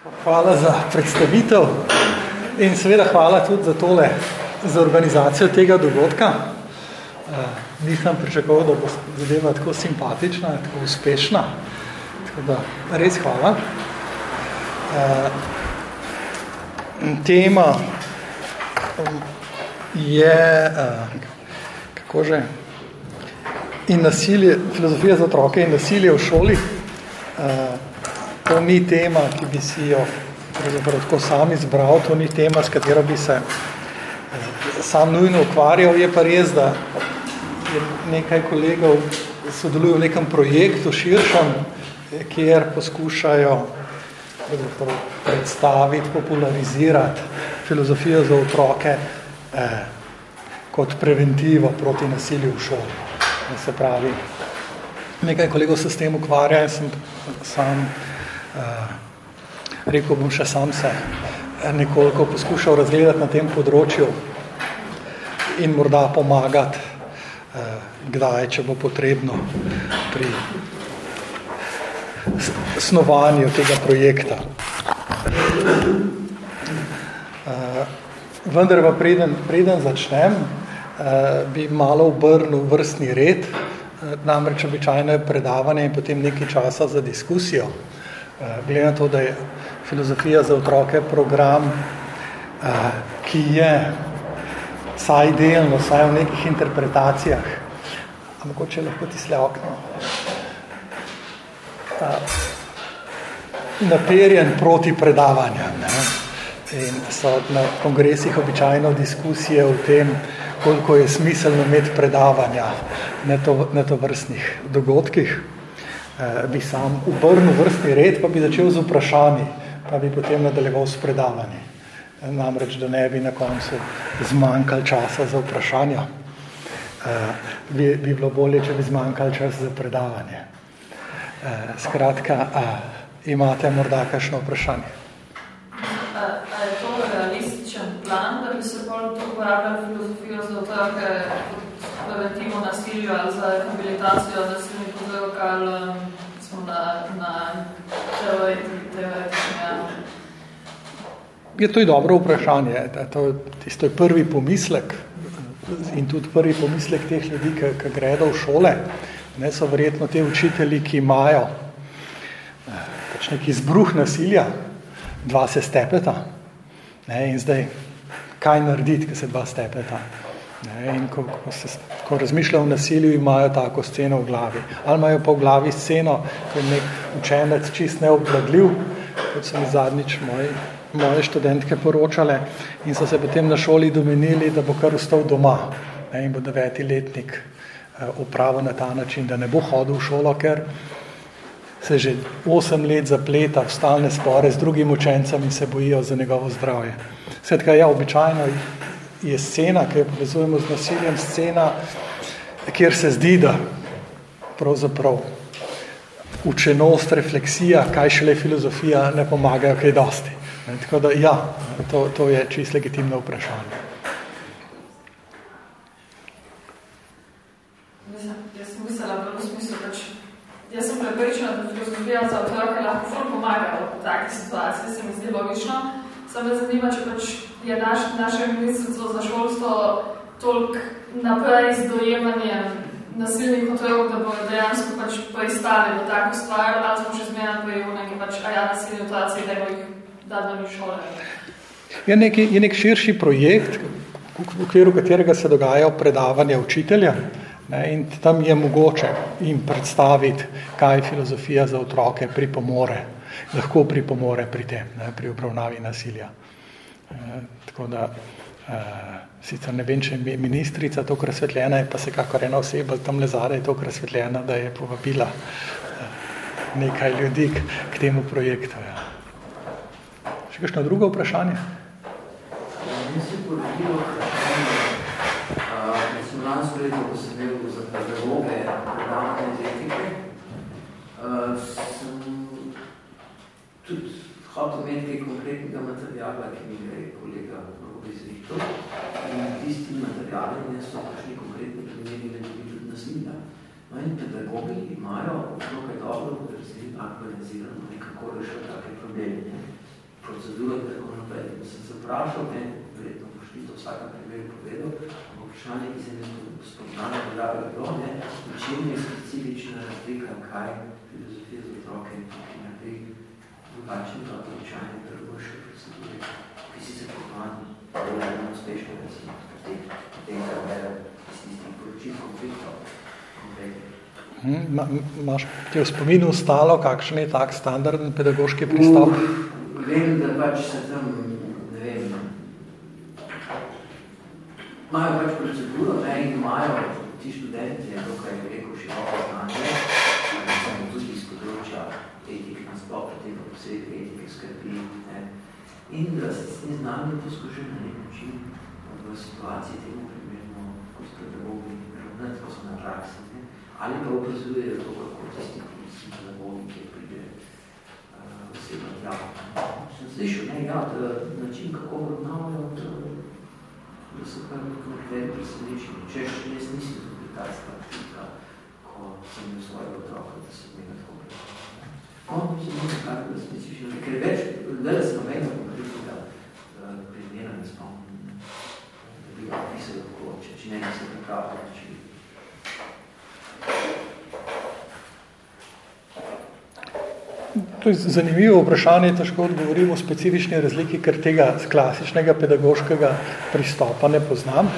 Hvala za predstavitev in seveda hvala tudi za tole, za organizacijo tega dogodka. Uh, nisem pričakoval, da bo zadeva tako simpatična, tako uspešna. Tako da res hvala. Uh, tema um, je, uh, kako že, in nasilje, filozofija za otroke in nasilje v šoli. Uh, to ni tema, ki bi si jo tako sam izbral, to ni tema, s katero bi se sam nujno ukvarjal. Je pa res, da je nekaj kolegov sodeluje v nekem projektu širšem, kjer poskušajo predstaviti, popularizirati filozofijo za otroke eh, kot preventivo proti nasilju v šoli. Se pravi, nekaj kolegov se s tem ukvarja in sem sam Eh, rekel bom še sam se nekoliko poskušal razgledati na tem področju in morda pomagati, eh, kdaj, če bo potrebno pri snovanju tega projekta. Eh, vendar pa preden, preden začnem, bi malo obrnil vrstni red, namreč običajno je predavanje in potem nekaj časa za diskusijo. Glede na to, da je filozofija za otroke program, eh, ki je saj delno, saj v nekih interpretacijah, a mogoče lahko tisle okno, naperjen proti predavanjem. Ne? In so na kongresih običajno diskusije o tem, koliko je smiselno imeti predavanja na to, na to vrstnih dogodkih. Eh, bi sam obrnil vrstni red, pa bi začel z vprašanji, pa bi potem nadaljeval s predavanji. Eh, namreč, da ne bi na koncu zmanjkali časa za vprašanja. Eh, bi, bi bilo bolje, če bi zmanjkali čas za predavanje. Skratka, a, imate morda kakšno vprašanje? A, a je to realističen plan, da bi se bolj to uporabljali filozofijo za otroke preventivo nasilju ali za rehabilitacijo nasilnih vzrok ali um, smo na, na teoretični Je to je dobro vprašanje. To, tisto je prvi pomislek in tudi prvi pomislek teh ljudi, ki, ki gredo v šole. Ne, so verjetno te učitelji, ki imajo eh, pač neki izbruh nasilja, dva se stepeta. Ne, in zdaj, kaj narediti, ko se dva stepeta? Ne, in ko, ko, se, ko razmišljajo o nasilju, imajo tako sceno v glavi. Ali imajo pa v glavi sceno, ko je nek učenec čist neobvladljiv, kot so mi zadnjič moji, moje študentke poročale, in so se potem na šoli domenili, da bo kar ostal doma ne, in bo deveti letnik eh, opravil na ta način, da ne bo hodil v šolo, ker se že osem let zapleta v stalne spore z drugim učencem in se bojijo za njegovo zdravje. Svetka, ja, običajno je scena, ki jo povezujemo z nasiljem, scena, kjer se zdi, da pravzaprav učenost, refleksija, kaj šele filozofija, ne pomagajo kaj dosti. Tako da, ja, to, to je čist legitimno vprašanje. Pač, jaz sem prepričana, da filozofija za otroke lahko pomaga v takih situaciji, se mi zdi logično. Sam me zanima, če pač je naš, naše ministrstvo za šolstvo toliko naprej z dojemanjem nasilnih otrok, da bo dejansko pač pristali v tako stvar, ali smo še zmerno pri neki pač, a ja, nasilni otroci, da jih dadvani šole. Je nek, je nek širši projekt, v okviru katerega se dogajajo predavanja učitelja ne, in tam je mogoče jim predstaviti, kaj filozofija za otroke pripomore, lahko pripomore pri tem, ne, pri obravnavi nasilja. Eh, tako da, uh, sicer ne vem, če je ministrica to razsvetljena, je pa se kakor ena oseba tam le zare je to razsvetljena, da je povabila uh, nekaj ljudi k, k temu projektu. Ja. Še kakšno drugo vprašanje? Mislim, poročilo vprašanje, da sem lansko leto, ko sem bil za pedagoge predavanje iz etike, sem hotel imeti kaj konkretnega materijala, ki mi je kolega izrihtel. In tisti materijali ne so prišli konkretni primeri, da bi tudi nasilja. No in pedagogi imajo nekaj dobro, da se jim organizirano nekako rešajo take probleme. proceduro in tako naprej. In sem se vprašal, ne, verjetno boš ti to vsakem primeru povedal, vprašanje, ki se mi spoznane podabe bilo, ne, v čem je specifična razlika, kaj filozofija za otroke in drugačni od običajne pedagoške procedure, ki si se pohvani, da je uspešno, recimo, tega vera iz tistih poročil konfliktov, Imaš hm, ti v spominu ostalo, kakšen je tak standardni pedagoški pristop? Vem, da pač se tam, ne vem, imajo pač proceduro, ne, in imajo ti študenti, je to, kaj je rekel, široko znanje, ali samo tudi iz področja etike na posebej etike skrbi, ne, in da se s tem znanjem poskušajo na nek način v situaciji temu primerno, ko so pedagogi, ravnati, ko so na praksi, ne, ali pa opazujejo to, kako tisti, ki so pedagogi, ki pride uh, osebno tja. Sem slišal, ne, ja, da način, kako obravnavajo, da, da so kar nekaj presenečeni. Če še jaz nisem tudi ta stavčnika, ko sem imel svojega otroka, da sem njega tako presenečen. No, mislim, da je kar specifično, ker več, da sem nobenega konkretnega uh, primera ne spomnim, da bi ga opisal tako, če, če ne, nisem pripravljal, če To je zanimivo vprašanje, težko odgovorimo o specifični razliki, ker tega klasičnega pedagoškega pristopa ne poznam.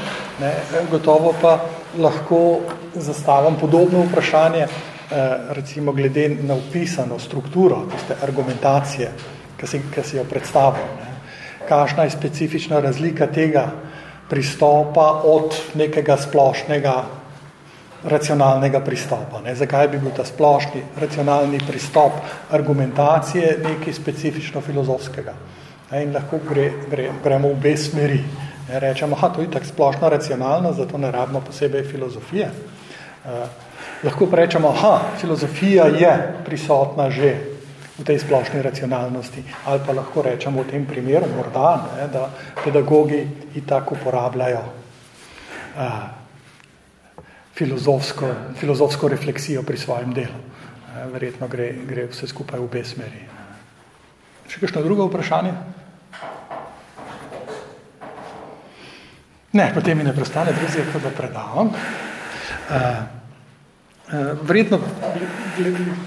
Ne. Gotovo pa lahko zastavam podobno vprašanje, recimo glede na upisano strukturo, tiste argumentacije, ki si, ki si jo predstavim. Ne. Kakšna je specifična razlika tega pristopa od nekega splošnega racionalnega pristopa. Ne? Zakaj bi bil ta splošni racionalni pristop argumentacije nekaj specifično filozofskega? Ne? In lahko gre, gre, gremo v obe smeri. Ne? Rečemo, ha, to je tako splošno racionalno, zato ne rabimo posebej filozofije. Uh, lahko pa rečemo, ha, filozofija je prisotna že v tej splošni racionalnosti. Ali pa lahko rečemo v tem primeru, morda, ne, da pedagogi i tako uporabljajo uh, filozofsko, filozofsko refleksijo pri svojem delu. Verjetno gre, gre vse skupaj v obe smeri. Še kakšno drugo vprašanje? Ne, potem mi ne prostane drugje, kot da predavam. Verjetno,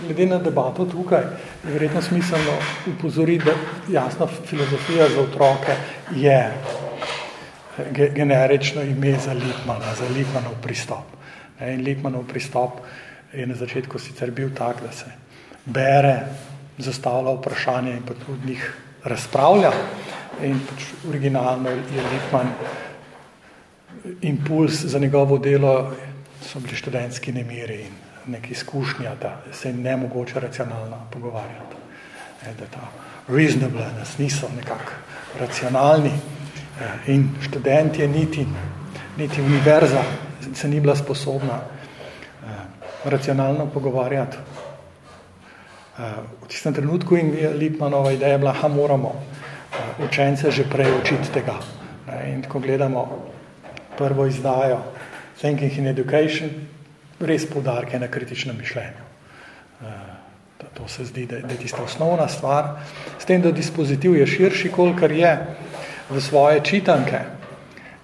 glede na debato tukaj, je verjetno smiselno upozoriti, da jasno filozofija za otroke je generično ime za Lippmana, za Lippmanov pristop. In Lippmannov pristop je na začetku sicer bil tak, da se bere, zastavlja vprašanje in pa tudi njih razpravlja. In pač originalno je Lippmann impuls za njegovo delo so bili študentski nemiri in nek izkušnja, da se je nemogoče racionalno pogovarjati. Da ta reasonableness niso nekako racionalni in študent je niti, niti univerza se ni bila sposobna uh, racionalno pogovarjati. Uh, v tistem trenutku in je Lipmanova ideja bila, da moramo uh, učence že prej učiti tega. Uh, in ko gledamo prvo izdajo Thinking in Education, res poudarke na kritičnem mišljenju. Uh, to, se zdi, da, je tista osnovna stvar. S tem, da dispozitiv je širši, kolikor je v svoje čitanke,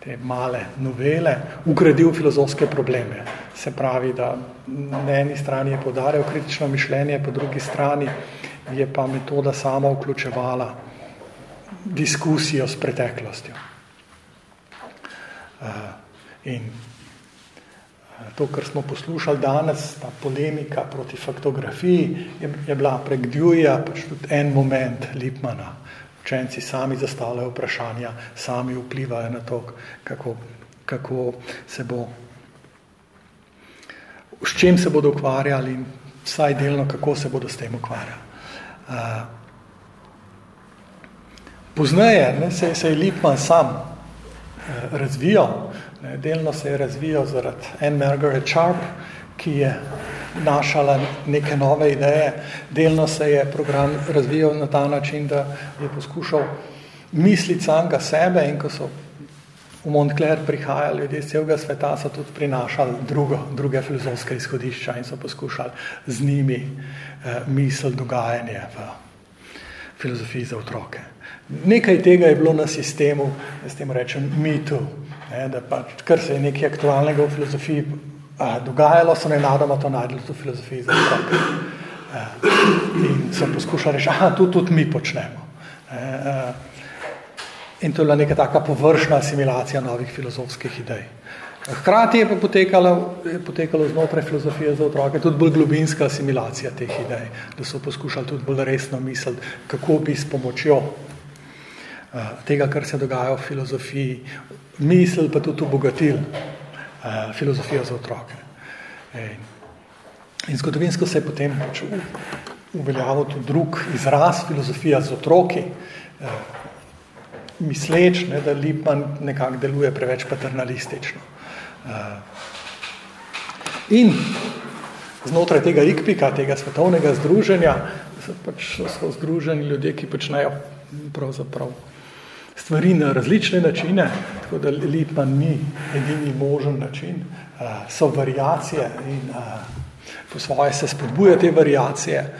te male novele, ugradil filozofske probleme. Se pravi, da na eni strani je podaril kritično mišljenje, po drugi strani je pa metoda sama vključevala diskusijo s preteklostjo. Uh, in to, kar smo poslušali danes, ta polemika proti faktografiji, je, je bila prek Deweyja pač tudi en moment Lipmana. Učenci sami zastavljajo vprašanja, sami vplivajo na to, kako, kako se bo, s čem se bodo ukvarjali in vsaj delno, kako se bodo s tem ukvarjali. Uh, pozneje ne, se, se je Lipman sam uh, razvijal, ne, delno se je razvijal zaradi Anne Margaret Sharp, ki je našala neke nove ideje. Delno se je program razvijal na ta način, da je poskušal misliti samega sebe in ko so v Montclair prihajali ljudje iz celega sveta, so tudi prinašali drugo, druge filozofske izhodišča in so poskušali z njimi eh, misel dogajanje v filozofiji za otroke. Nekaj tega je bilo na sistemu, s tem rečem, mitu, ne, da pač, kar se je nekaj aktualnega v filozofiji a, dogajalo, so nenadoma to najdli v filozofiji za. A, in so poskušali reči, aha, tu tudi mi počnemo. A, a, in to je bila neka taka površna asimilacija novih filozofskih idej. Hkrati je pa potekalo, je potekalo znotraj filozofije za otroke tudi bolj globinska asimilacija teh idej, da so poskušali tudi bolj resno misliti, kako bi s pomočjo tega, kar se dogaja v filozofiji, misel pa tudi obogatil uh, filozofijo za otroke. In, in zgodovinsko se je potem pač uveljavil tudi drug izraz filozofija z otroki, uh, misleč, ne, da Lipman nekako deluje preveč paternalistično. Eh, in znotraj tega IKPIKA, tega svetovnega združenja, so, pač, so združeni ljudje, ki počnejo pravzaprav stvari na različne načine, tako da Lipman ni edini možen način, eh, so variacije in eh, po svoje se spodbuja te variacije,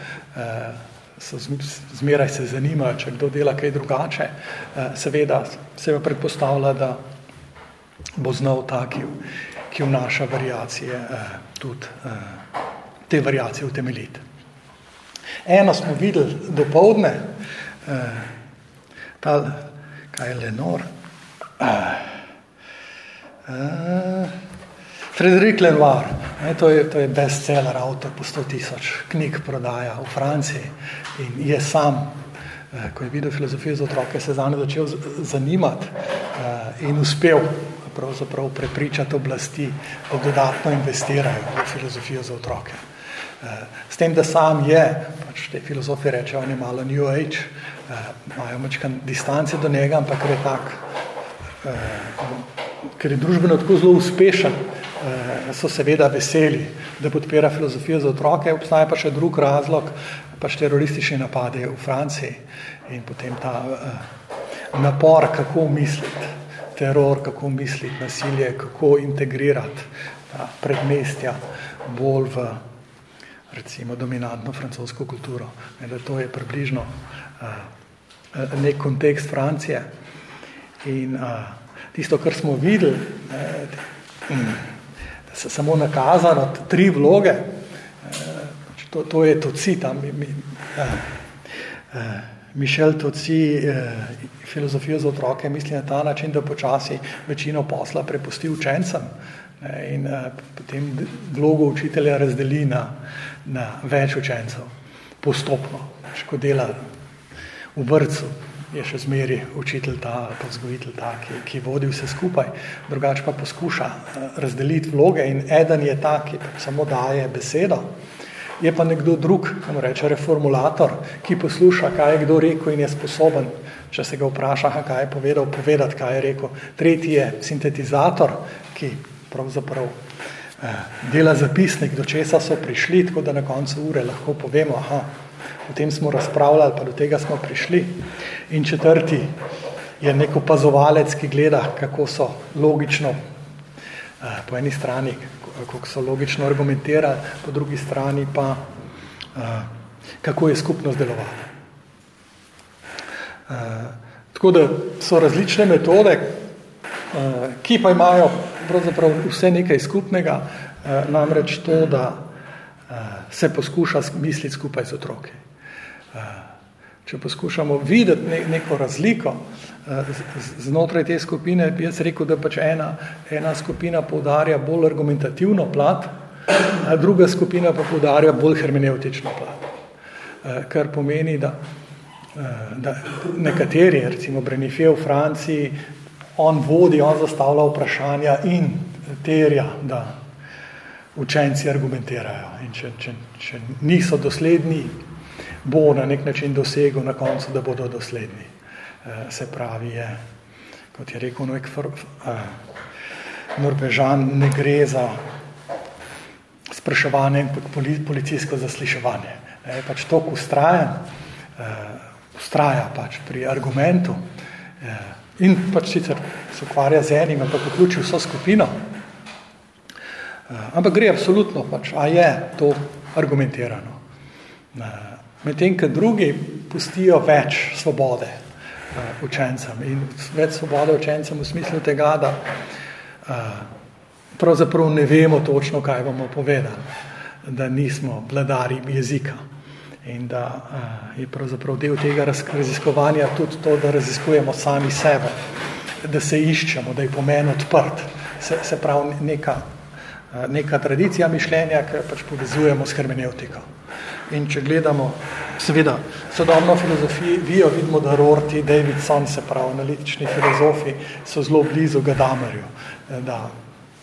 so zmeraj se zanimajo, če kdo dela kaj drugače, seveda se predpostavlja, da bo znal ta, ki, vnaša variacije, eh, tudi eh, te variacije utemeljiti. Eno smo videli do povdne, ta, kaj je Lenor, eh, eh, Frederik Lenoir, ne, to, je, to je bestseller avtor po 100 tisoč knjig prodaja v Franciji. In je sam, eh, ko je videl filozofijo za otroke, se zanje začel zanimati eh, in uspel pravzaprav prepričati oblasti, da dodatno investirajo v filozofijo za otroke. Eh, s tem, da sam je, pač te filozofi rečejo, on je malo New Age, imajo mačkan distance do njega, ampak ker je tak, eh, ker je družbeno tako zelo uspešen, so seveda veseli, da podpira filozofijo za otroke, obstaja pa še drug razlog, pač teroristični napade v Franciji in potem ta napor, kako misliti teror, kako misliti nasilje, kako integrirati predmestja bolj v recimo dominantno francosko kulturo. Da to je približno nek kontekst Francije. In uh, tisto, kar smo videli, ne, da se samo nakazano tri vloge, to, to je to cita, mi, mi, uh, uh, Mišel Toci eh, filozofijo za otroke misli na ta način, da počasi večino posla prepusti učencem eh, in eh, potem vlogo učitelja razdeli na, na več učencev postopno. Ko dela v vrcu, je še zmeri učitelj ta, pa vzgojitelj ta, ki, ki vodi vse skupaj, drugače pa poskuša eh, razdeliti vloge in eden je ta, ki samo daje besedo, je pa nekdo drug, kam reče reformulator, ki posluša, kaj je kdo rekel in je sposoben, če se ga vpraša, kaj je povedal, povedati, kaj je rekel. Tretji je sintetizator, ki pravzaprav dela zapisnik, do česa so prišli, tako da na koncu ure lahko povemo, aha, o tem smo razpravljali, pa do tega smo prišli. In četrti je nek opazovalec, ki gleda, kako so logično eh, po eni strani kako so logično argumentirali, po drugi strani pa uh, kako je skupnost delovala. Uh, tako da so različne metode, ki pa imajo pravzaprav vse nekaj skupnega, uh, namreč to, da uh, se poskuša misliti skupaj z otroki. Uh, če poskušamo videti ne, neko razliko, znotraj te skupine bi jaz rekel, da pač ena, ena skupina poudarja bolj argumentativno plat, druga skupina pa poudarja bolj hermeneutično plat. Eh, kar pomeni, da, eh, da nekateri, recimo Brenife v Franciji, on vodi, on zastavlja vprašanja in terja, da učenci argumentirajo. In če, če, če niso dosledni, bo na nek način dosegel na koncu, da bodo dosledni. Eh, se pravi, je, kot je rekel nek uh, Norvežan, ne gre za spraševanje kot policijsko zasliševanje. Je pač to, ko ustraja, ustraja pač pri argumentu uh, in pač sicer se ukvarja z enim, ampak vključi vso skupino. Uh, ampak gre absolutno, pač, a je to argumentirano. Uh, Medtem, ker drugi pustijo več svobode uh, učencem in več svobode učencem v smislu tega, da pravzaprav ne vemo točno, kaj bomo povedali, da nismo vladari jezika in da uh, je pravzaprav del tega raziskovanja tudi to, da raziskujemo sami sebe, da se iščemo, da je pomen odprt, se, se pravi neka, uh, neka tradicija mišljenja, ki pač povezujemo s hermeneutiko. In če gledamo, seveda, sodobno filozofijo, vidimo, da Rorty, Davidson, se pravi, analitični filozofi, so zelo blizu Gadamerju, da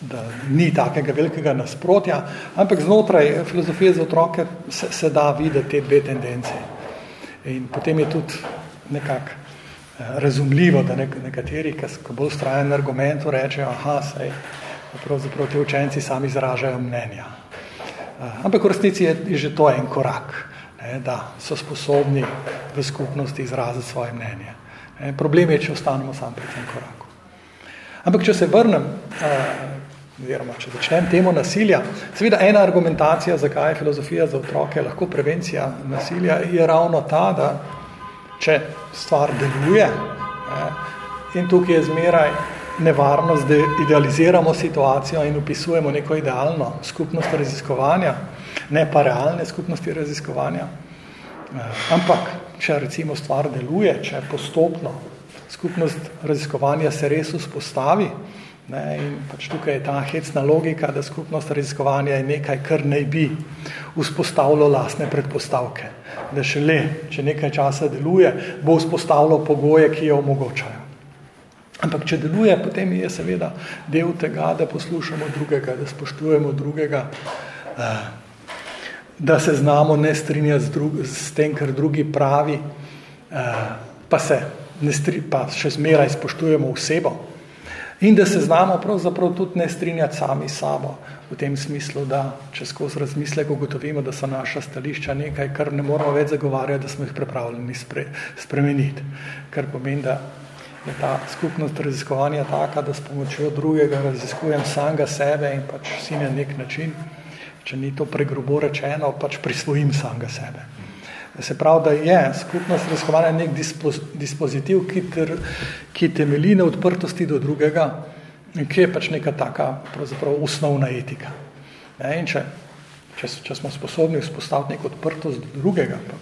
da ni takega velikega nasprotja, ampak znotraj filozofije za otroke se, se da videti te dve tendence. In potem je tudi nekako eh, razumljivo, da nek, nekateri, ki bolj strajen argumentu, rečejo, aha, sej, pravzaprav te učenci sami izražajo mnenja. Eh, ampak v resnici je, je že to en korak, ne, da so sposobni v skupnosti izraziti svoje mnenje. Ne, problem je, če ostanemo sam pri tem koraku. Ampak, če se vrnem oziroma če začnem temo nasilja, seveda ena argumentacija, zakaj je filozofija za otroke lahko prevencija nasilja, je ravno ta, da če stvar deluje, in tukaj je zmeraj nevarnost, da idealiziramo situacijo in upisujemo neko idealno skupnost raziskovanja, ne pa realne skupnosti raziskovanja, ampak če recimo stvar deluje, če postopno skupnost raziskovanja se res vzpostavi, Ne, in pač tukaj je ta hecna logika, da skupnost raziskovanja je nekaj, kar naj bi vzpostavilo lastne predpostavke. Da šele, če nekaj časa deluje, bo vzpostavilo pogoje, ki jo omogočajo. Ampak če deluje, potem je seveda del tega, da poslušamo drugega, da spoštujemo drugega, eh, da se znamo ne strinjati z, drug, z tem, kar drugi pravi, eh, pa se ne stri, pa še zmeraj spoštujemo osebo, In da se znamo pravzaprav tudi ne strinjati sami sabo, v tem smislu, da če skozi razmislek ugotovimo, da so naša stališča nekaj, kar ne moramo več zagovarjati, da smo jih pripravljeni spre, spremeniti. Kar pomeni, da je ta skupnost raziskovanja taka, da s pomočjo drugega raziskujem samega sebe in pač si na nek način, če ni to pregrubo rečeno, pač prisvojim samega sebe. Se pravi, da je skupnost raziskovanja nek dispozitiv, ki, ter, ki temelji na odprtosti do drugega ki je pač neka taka osnovna etika. Ne, in če, če, če smo sposobni vzpostaviti neko odprtost do drugega, pa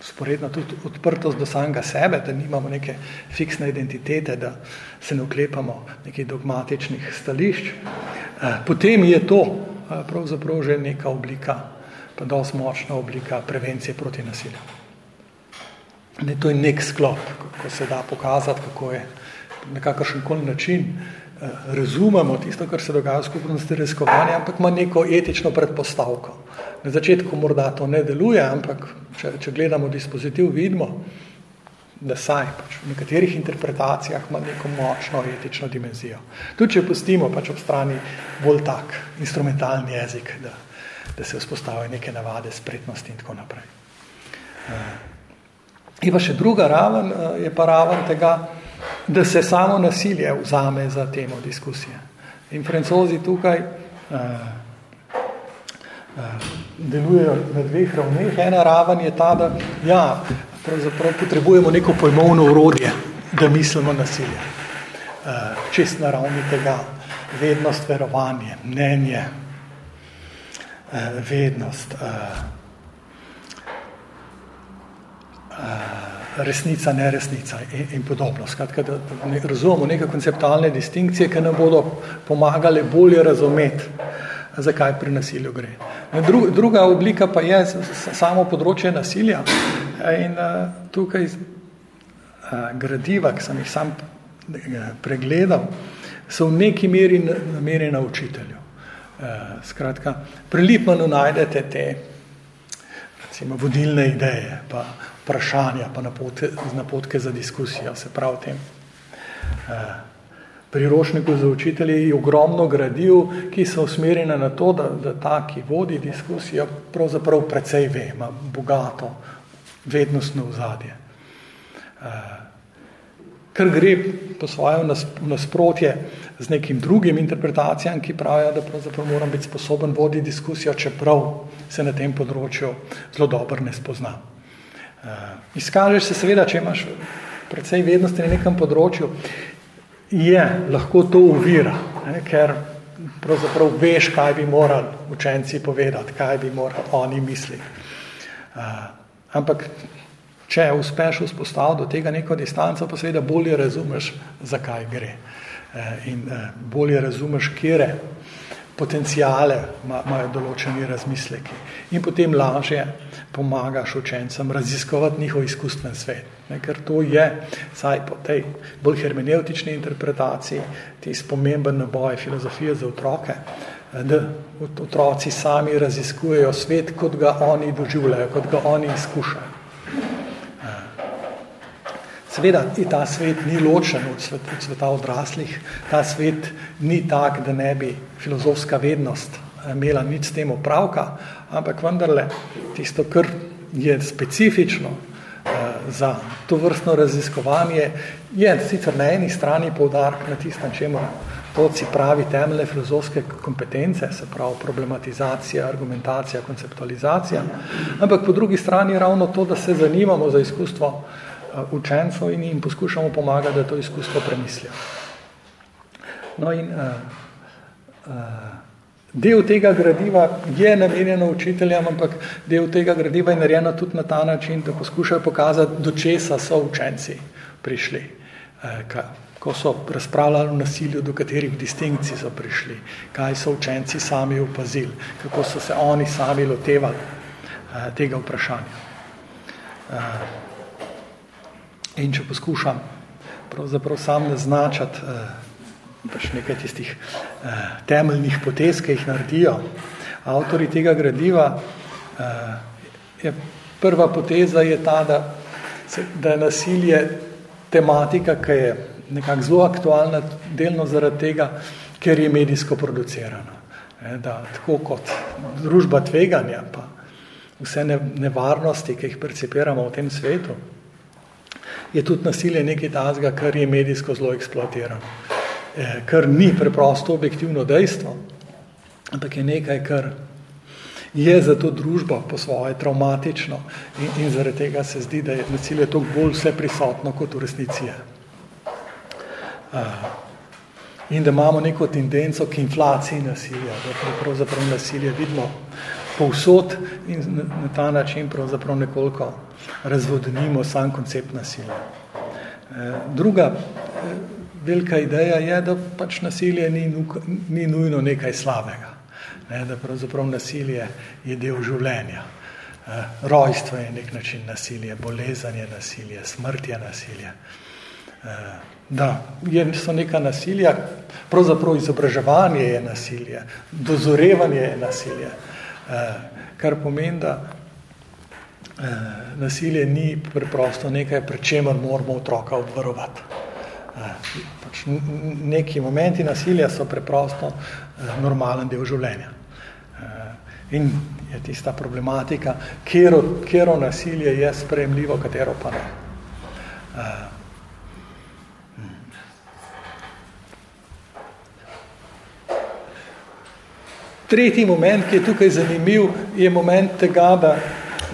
sporedno tudi odprtost do samega sebe, da nimamo neke fiksne identitete, da se ne oklepamo nekih dogmatičnih stališč, eh, potem je to eh, pravzaprav že neka oblika pa dosti močna oblika prevencije proti nasilju. Ne, to je nek sklop, ko se da pokazati, kako je na kakršen koli način eh, razumemo tisto, kar se dogaja v skupnosti raziskovanja, ampak ima neko etično predpostavko. Na začetku morda to ne deluje, ampak če, če gledamo dispozitiv, vidimo, da saj pač v nekaterih interpretacijah ima neko močno etično dimenzijo. Tudi če pustimo pač ob strani bolj tak instrumentalni jezik, da da se vzpostavijo neke navade, spretnosti in tako naprej. In eh, pa še druga raven eh, je pa raven tega, da se samo nasilje vzame za temo diskusije. In francozi tukaj uh, delujejo na dveh ravneh. Ena raven je ta, da ja, pravzaprav potrebujemo neko pojmovno urodje, da mislimo nasilje. Čist na ravni tega vednost, verovanje, mnenje, uh, vednost, uh, uh, resnica, neresnica in, in podobno. Skratka, da, da ne, razumemo neke konceptualne distinkcije, ki nam bodo pomagale bolje razumeti, zakaj pri nasilju gre. Dru, druga oblika pa je samo področje nasilja in uh, tukaj uh, gradiva, ki sem jih sam pregledal, so v neki meri namenjena učitelju. Uh, skratka, pri Lipmanu najdete te recimo, vodilne ideje, pa vprašanja, pa napotke, napotke za diskusijo, se prav tem. Uh, pri Rošniku za učitelje je ogromno gradiv, ki so usmerjene na to, da, da ta, ki vodi diskusijo, pravzaprav precej ve, ima bogato vednostno vzadje. Uh, ker gre po svojo nasprotje z nekim drugim interpretacijam, ki pravijo, da pravzaprav moram biti sposoben voditi diskusijo, čeprav se na tem področju zelo dobro ne spozna. Izkažeš se seveda, če imaš precej vednosti na nekem področju, je lahko to uvira, ne, ker pravzaprav veš, kaj bi morali učenci povedati, kaj bi morali oni misliti. Uh, ampak, če uspeš vzpostaviti do tega neko distanco, pa seveda bolje razumeš, zakaj gre. Uh, in uh, bolje razumeš, kjere potencijale imajo določeni razmisleki. In potem lažje pomagaš učencem raziskovati njihov izkustven svet. Ne, ker to je, saj po tej bolj hermeneutični interpretaciji, ti spomemben naboj filozofije za otroke, da otroci sami raziskujejo svet, kot ga oni doživljajo, kot ga oni izkušajo. Seveda, ta svet ni ločen od sveta, od sveta odraslih, ta svet ni tak, da ne bi filozofska vednost eh, imela nič s tem opravka, ampak vendarle tisto, kar je specifično eh, za to vrstno raziskovanje, je sicer na eni strani poudark na tistem, čemu toci pravi temeljne filozofske kompetence, se pravi problematizacija, argumentacija, konceptualizacija, ampak po drugi strani ravno to, da se zanimamo za izkustvo učencev in jim poskušamo pomagati, da to izkustvo premislijo. No in uh, uh, del tega gradiva je namenjeno učiteljem, ampak del tega gradiva je narejeno tudi na ta način, da poskušajo pokazati, do česa so učenci prišli. Uh, ko so razpravljali o nasilju, do katerih distinkcij so prišli, kaj so učenci sami opazili, kako so se oni sami lotevali uh, tega vprašanja. In če poskušam pravzaprav sam naznačati eh, pač nekaj tistih eh, temeljnih potez, ki jih naredijo avtori tega gradiva, eh, je prva poteza je ta, da, da je nasilje tematika, ki je nekako zelo aktualna, delno zaradi tega, ker je medijsko producirana. E, da, tako kot družba tveganja, pa vse nevarnosti, ki jih percipiramo v tem svetu, je tudi nasilje nekaj tazga, kar je medijsko zelo eksploatirano. Eh, kar ni preprosto objektivno dejstvo, ampak je nekaj, kar je za to družbo po svoje traumatično in, in zaradi tega se zdi, da je nasilje toliko bolj vse prisotno kot v resnici je. Uh, in da imamo neko tendenco k inflaciji nasilja, da pravzaprav nasilje vidimo povsod in na, ta način pravzaprav nekoliko razvodnimo sam koncept nasilja. Eh, druga eh, velika ideja je, da pač nasilje ni, ni nujno nekaj slabega, ne, da pravzaprav nasilje je del življenja. Eh, rojstvo je nek način nasilje, bolezen je nasilje, smrt je nasilje. Da, je, so neka nasilja, pravzaprav izobraževanje je nasilje, dozorevanje je nasilje, kar pomeni, da Eh, nasilje ni preprosto nekaj, pred čemer moramo otroka obvarovati. Eh, pač neki momenti nasilja so preprosto eh, normalen del življenja. In je tista problematika, kjero, kjero nasilje je sprejemljivo, katero pa ne. Tretji moment, ki je tukaj zanimiv, je moment tega, da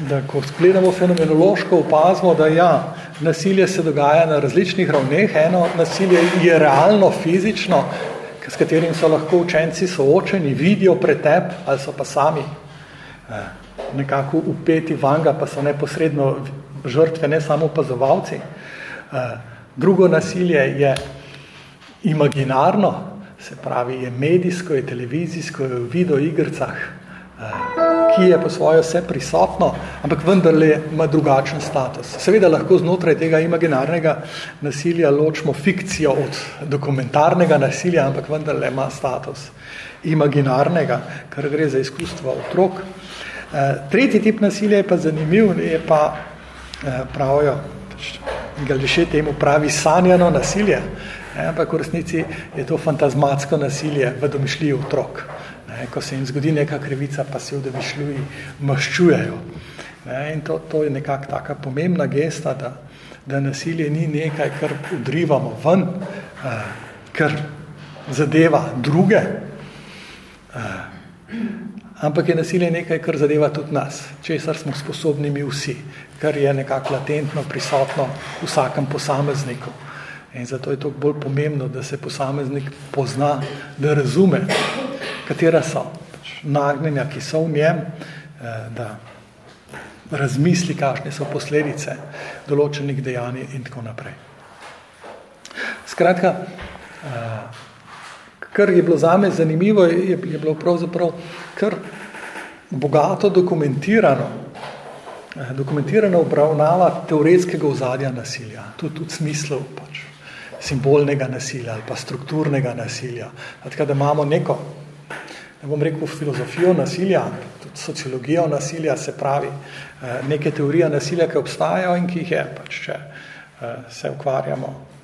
da ko gledamo fenomenološko, opazimo, da ja, nasilje se dogaja na različnih ravneh. Eno nasilje je realno, fizično, s katerim so lahko učenci soočeni, vidijo pretep ali so pa sami eh, nekako upeti vanga, pa so neposredno žrtve, ne samo opazovalci. Eh, drugo nasilje je imaginarno, se pravi, je medijsko, je televizijsko, je v videoigrcah, ki je po svojo vse prisotno, ampak vendarle ima drugačen status. Seveda lahko znotraj tega imaginarnega nasilja ločimo fikcijo od dokumentarnega nasilja, ampak vendarle ima status imaginarnega, kar gre za izkustvo otrok. Eh, tretji tip nasilja je pa zanimiv, je pa eh, pravijo, Gališe temu pravi sanjano nasilje, ampak v resnici je to fantazmatsko nasilje v domišljiji otrok. Ne, ko se jim zgodi neka krivica, pa se v devišljuji maščujejo. Ne, in to, to je nekako taka pomembna gesta, da, da nasilje ni nekaj, kar udrivamo ven, eh, kar zadeva druge, eh, ampak je nasilje nekaj, kar zadeva tudi nas, česar smo sposobni mi vsi, kar je nekako latentno prisotno v vsakem posamezniku. In zato je to bolj pomembno, da se posameznik pozna, da razume, katera so nagnjenja, ki so v njem, eh, da razmisli, kakšne so posledice določenih dejanj in tako naprej. Skratka, eh, kar je bilo zame zanimivo, je, je bilo pravzaprav kar bogato dokumentirano, eh, dokumentirano obravnava teoretskega ozadja nasilja, tudi, tudi smislov pač, simbolnega nasilja ali pa strukturnega nasilja. Tako da imamo neko, ne bom rekel filozofijo nasilja, tudi sociologijo nasilja, se pravi eh, neke teorije nasilja, ki obstajajo in ki jih je, pač, če eh, se ukvarjamo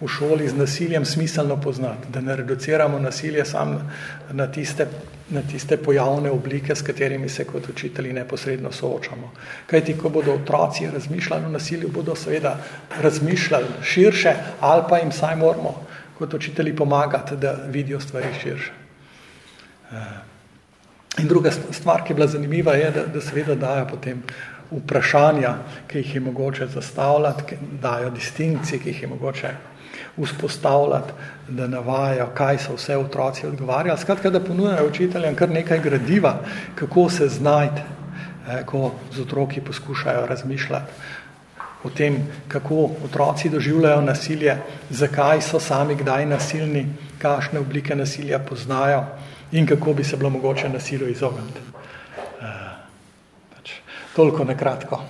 v šoli z nasiljem smiselno poznati, da ne reduciramo nasilje sam na tiste, na tiste pojavne oblike, s katerimi se kot učitelji neposredno soočamo. Kajti, ko bodo otroci razmišljali o nasilju, bodo seveda razmišljali širše ali pa jim saj moramo kot učitelji pomagati, da vidijo stvari širše. Eh, in druga stvar, ki je bila zanimiva, je, da, da seveda dajo potem vprašanja, ki jih je mogoče zastavljati, dajo distinkcije, ki jih je mogoče vzpostavljati, da navajajo, kaj so vse otroci odgovarjali. Skratka, da ponujajo učiteljem kar nekaj gradiva, kako se znajti, eh, ko z otroki poskušajo razmišljati o tem, kako otroci doživljajo nasilje, zakaj so sami kdaj nasilni, kakšne oblike nasilja poznajo in kako bi se bilo mogoče nasilju izogniti. Eh, pač, toliko na kratko.